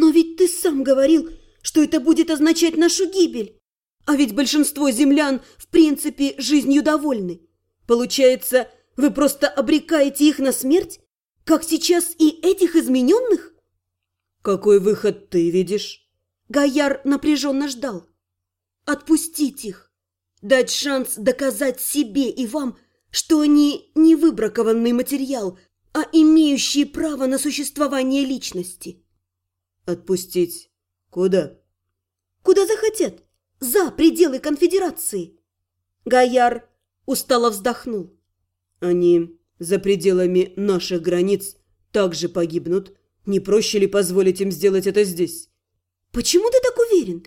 Но ведь ты сам говорил, что это будет означать нашу гибель. А ведь большинство землян в принципе жизнью довольны. Получается, вы просто обрекаете их на смерть? Как сейчас и этих измененных? Какой выход ты видишь? Гояр напряженно ждал. Отпустить их. Дать шанс доказать себе и вам, что они не выбракованный материал, а имеющие право на существование личности. Отпустить куда? Куда захотят. За пределы конфедерации. Гояр устало вздохнул. Они за пределами наших границ также погибнут. Не проще ли позволить им сделать это здесь? Почему ты так уверен?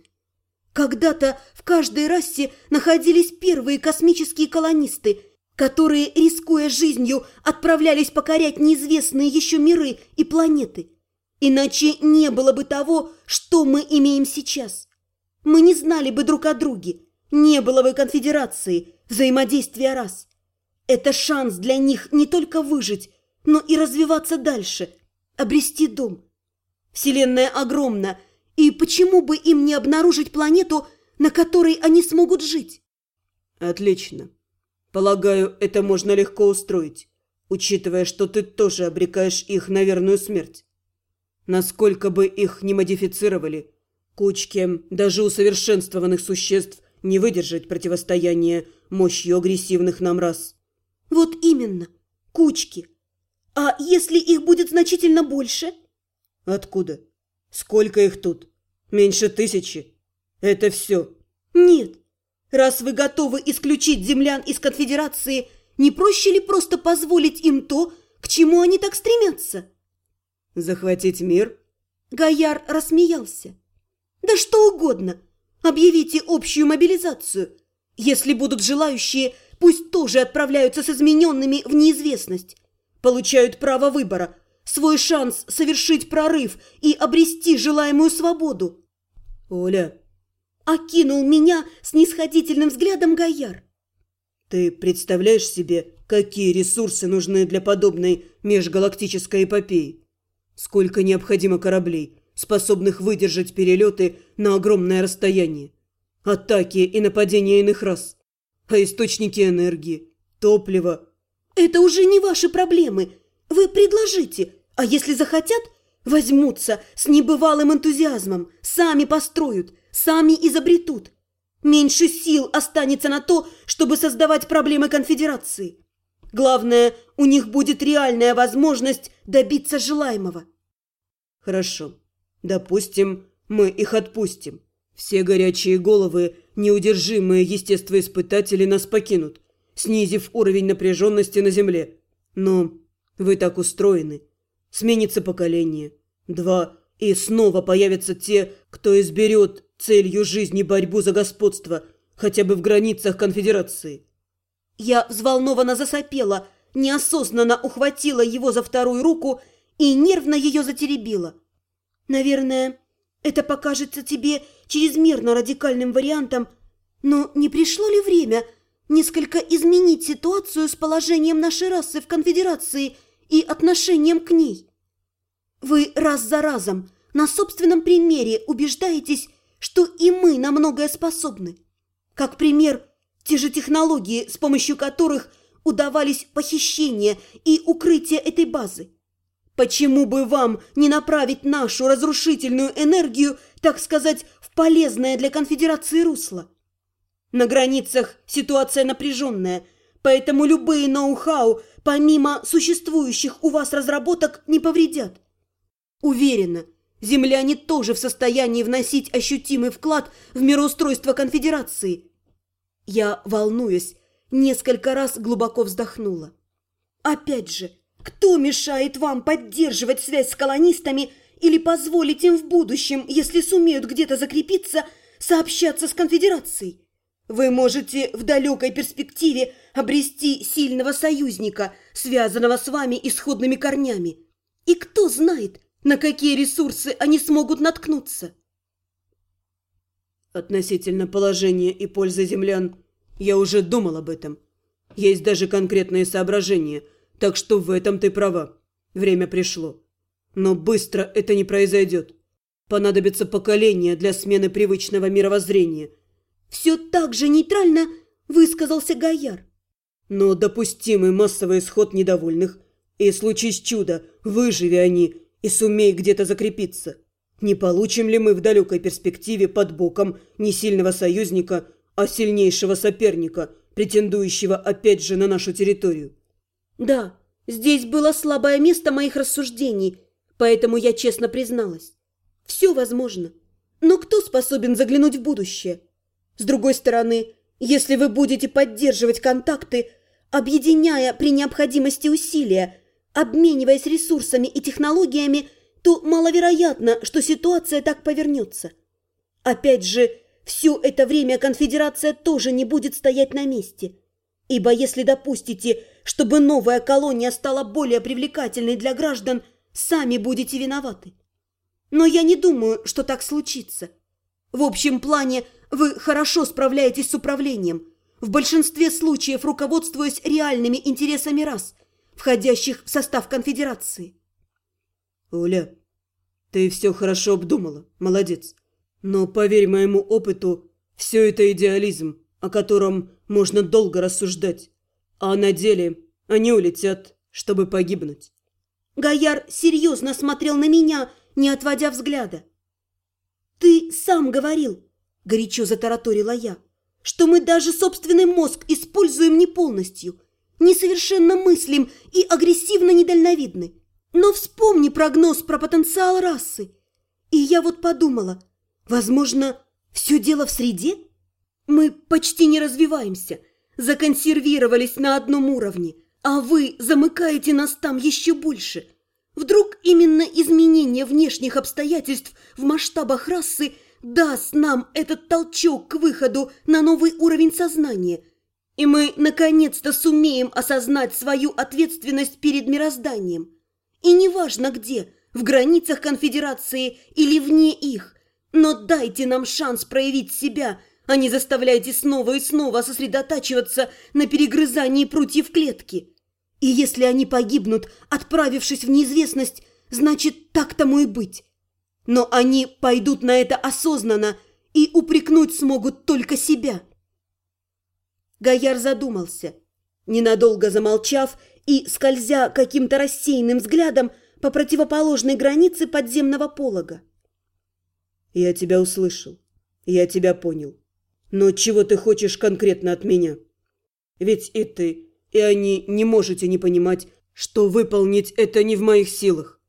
Когда-то в каждой расе находились первые космические колонисты, которые, рискуя жизнью, отправлялись покорять неизвестные еще миры и планеты. Иначе не было бы того, что мы имеем сейчас. Мы не знали бы друг о друге, не было бы конфедерации, взаимодействия рас. Это шанс для них не только выжить, но и развиваться дальше, обрести дом. Вселенная огромна, и почему бы им не обнаружить планету, на которой они смогут жить? Отлично. Полагаю, это можно легко устроить, учитывая, что ты тоже обрекаешь их на верную смерть. Насколько бы их ни модифицировали, кучки даже усовершенствованных существ не выдержать противостояние мощью агрессивных нам рас. Вот именно, кучки. А если их будет значительно больше? Откуда? Сколько их тут? Меньше тысячи. Это все. Нет. Раз вы готовы исключить землян из конфедерации, не проще ли просто позволить им то, к чему они так стремятся? Захватить мир? Гояр рассмеялся. Да что угодно. Объявите общую мобилизацию. Если будут желающие, Пусть тоже отправляются с измененными в неизвестность. Получают право выбора, свой шанс совершить прорыв и обрести желаемую свободу. Оля. Окинул меня снисходительным взглядом Гояр. Ты представляешь себе, какие ресурсы нужны для подобной межгалактической эпопеи? Сколько необходимо кораблей, способных выдержать перелеты на огромное расстояние? Атаки и нападения иных рас – а источники энергии, топливо. Это уже не ваши проблемы. Вы предложите, а если захотят, возьмутся с небывалым энтузиазмом, сами построят, сами изобретут. Меньше сил останется на то, чтобы создавать проблемы конфедерации. Главное, у них будет реальная возможность добиться желаемого. Хорошо. Допустим, мы их отпустим. Все горячие головы, неудержимые естествоиспытатели нас покинут, снизив уровень напряженности на Земле. Но вы так устроены. Сменится поколение. Два. И снова появятся те, кто изберет целью жизни борьбу за господство, хотя бы в границах конфедерации. Я взволнованно засопела, неосознанно ухватила его за вторую руку нервно ее затеребила. Наверное, это покажется тебе чрезмерно радикальным вариантом, но не пришло ли время несколько изменить ситуацию с положением нашей расы в конфедерации и отношением к ней? Вы раз за разом на собственном примере убеждаетесь, что и мы на многое способны. Как пример, те же технологии, с помощью которых удавались похищение и укрытие этой базы. Почему бы вам не направить нашу разрушительную энергию, так сказать, в полезное для конфедерации русло? На границах ситуация напряженная, поэтому любые ноу-хау, помимо существующих у вас разработок, не повредят. Уверена, земляне тоже в состоянии вносить ощутимый вклад в мироустройство конфедерации. Я, волнуюсь, несколько раз глубоко вздохнула. Опять же, кто мешает вам поддерживать связь с колонистами или позволить им в будущем, если сумеют где-то закрепиться, сообщаться с конфедерацией? Вы можете в далекой перспективе обрести сильного союзника, связанного с вами исходными корнями. И кто знает, на какие ресурсы они смогут наткнуться? Относительно положения и пользы землян я уже думал об этом. Есть даже конкретные соображения – так что в этом ты права. Время пришло. Но быстро это не произойдет. понадобится поколение для смены привычного мировоззрения. Все так же нейтрально высказался Гаяр. Но допустимый массовый исход недовольных, и случись чудо, выживи они и сумей где-то закрепиться. Не получим ли мы в далекой перспективе под боком не сильного союзника, а сильнейшего соперника, претендующего опять же на нашу территорию? Да, здесь было слабое место моих рассуждений, поэтому я честно призналась. Все возможно. Но кто способен заглянуть в будущее? С другой стороны, если вы будете поддерживать контакты, объединяя при необходимости усилия, обмениваясь ресурсами и технологиями, то маловероятно, что ситуация так повернется. Опять же, все это время конфедерация тоже не будет стоять на месте. Ибо если допустите, чтобы новая колония стала более привлекательной для граждан, сами будете виноваты. Но я не думаю, что так случится. В общем плане вы хорошо справляетесь с управлением, в большинстве случаев руководствуясь реальными интересами рас, входящих в состав конфедерации. Оля, ты все хорошо обдумала, молодец. Но поверь моему опыту, все это идеализм, о котором можно долго рассуждать. А на деле они улетят, чтобы погибнуть. Гояр серьезно смотрел на меня, не отводя взгляда. «Ты сам говорил», – горячо затараторила я, – «что мы даже собственный мозг используем не полностью, несовершенно мыслим и агрессивно недальновидны. Но вспомни прогноз про потенциал расы. И я вот подумала, возможно, все дело в среде? Мы почти не развиваемся, законсервировались на одном уровне, а вы замыкаете нас там еще больше. Вдруг именно изменение внешних обстоятельств в масштабах расы даст нам этот толчок к выходу на новый уровень сознания, и мы наконец-то сумеем осознать свою ответственность перед мирозданием. И неважно где, в границах конфедерации или вне их, но дайте нам шанс проявить себя, не заставляйте снова и снова сосредотачиваться на перегрызании прутьев клетки. И если они погибнут, отправившись в неизвестность, значит, так тому и быть. Но они пойдут на это осознанно и упрекнуть смогут только себя. Гояр задумался, ненадолго замолчав и скользя каким-то рассеянным взглядом по противоположной границе подземного полога. «Я тебя услышал. Я тебя понял. Но чего ты хочешь конкретно от меня? Ведь и ты, и они не можете не понимать, что выполнить это не в моих силах».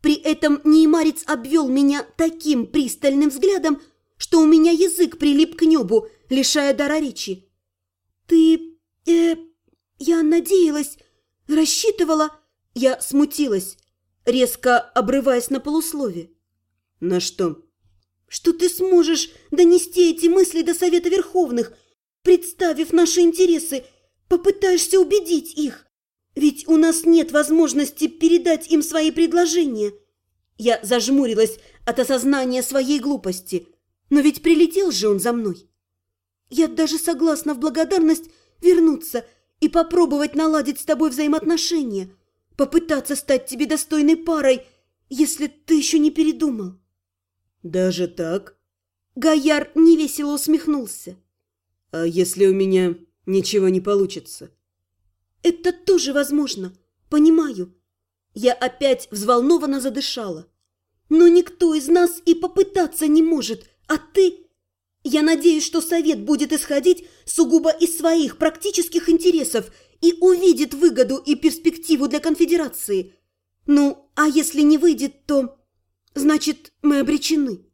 При этом Неймарец обвел меня таким пристальным взглядом, что у меня язык прилип к небу, лишая дара речи. «Ты... э... я надеялась...» Рассчитывала... Я смутилась, резко обрываясь на полуслове. На что? Что ты сможешь донести эти мысли до Совета Верховных, представив наши интересы, попытаешься убедить их. Ведь у нас нет возможности передать им свои предложения. Я зажмурилась от осознания своей глупости. Но ведь прилетел же он за мной. Я даже согласна в благодарность вернуться – и попробовать наладить с тобой взаимоотношения, попытаться стать тебе достойной парой, если ты еще не передумал». «Даже так?» Гояр невесело усмехнулся. «А если у меня ничего не получится?» «Это тоже возможно, понимаю». Я опять взволнованно задышала. «Но никто из нас и попытаться не может, а ты я надеюсь, что совет будет исходить сугубо из своих практических интересов и увидит выгоду и перспективу для конфедерации. Ну, а если не выйдет, то... Значит, мы обречены.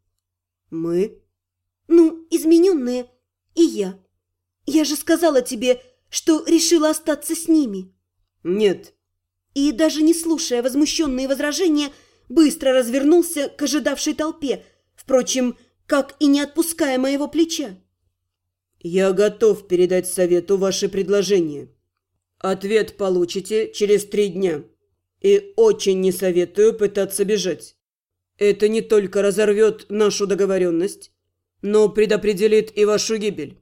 Мы? Ну, измененные и я. Я же сказала тебе, что решила остаться с ними. Нет. И даже не слушая возмущенные возражения, быстро развернулся к ожидавшей толпе. Впрочем, как и не отпуская моего плеча. «Я готов передать совету ваши предложения. Ответ получите через три дня. И очень не советую пытаться бежать. Это не только разорвет нашу договоренность, но предопределит и вашу гибель.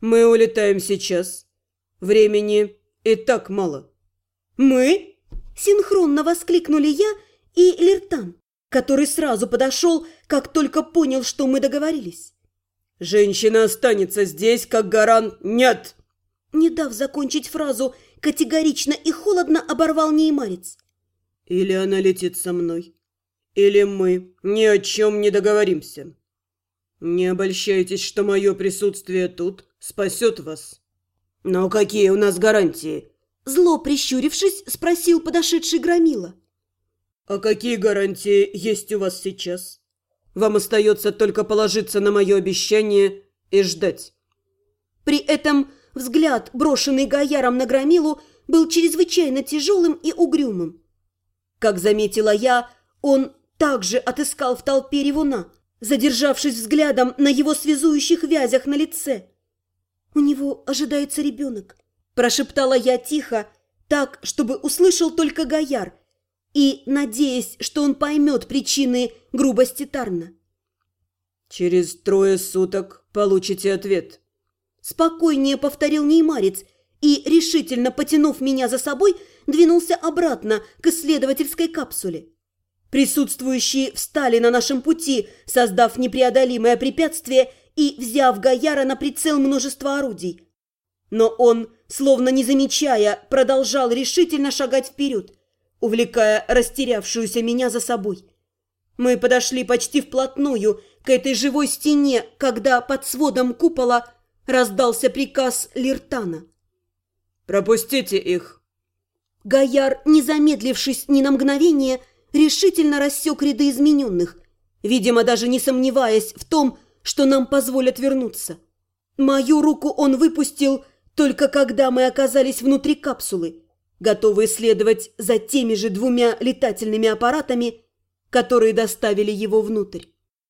Мы улетаем сейчас. Времени и так мало». «Мы?» – синхронно воскликнули я и Лертан который сразу подошел, как только понял, что мы договорились. «Женщина останется здесь, как гарант. Нет!» Не дав закончить фразу, категорично и холодно оборвал неймарец. «Или она летит со мной, или мы ни о чем не договоримся. Не обольщайтесь, что мое присутствие тут спасет вас». «Но какие у нас гарантии?» Зло прищурившись, спросил подошедший Громила. «А какие гарантии есть у вас сейчас? Вам остается только положиться на мое обещание и ждать». При этом взгляд, брошенный Гаяром на Громилу, был чрезвычайно тяжелым и угрюмым. Как заметила я, он также отыскал в толпе ревуна, задержавшись взглядом на его связующих вязях на лице. «У него ожидается ребенок», – прошептала я тихо, так, чтобы услышал только Гаяр, и надеясь, что он поймет причины грубости Тарна. «Через трое суток получите ответ», – спокойнее повторил Неймарец и, решительно потянув меня за собой, двинулся обратно к исследовательской капсуле. Присутствующие встали на нашем пути, создав непреодолимое препятствие и взяв Гаяра на прицел множества орудий. Но он, словно не замечая, продолжал решительно шагать вперед, увлекая растерявшуюся меня за собой. Мы подошли почти вплотную к этой живой стене, когда под сводом купола раздался приказ Лиртана. «Пропустите их!» Гаяр, не замедлившись ни на мгновение, решительно рассек ряды измененных, видимо, даже не сомневаясь в том, что нам позволят вернуться. Мою руку он выпустил только когда мы оказались внутри капсулы, готовые следовать за теми же двумя летательными аппаратами, которые доставили его внутрь.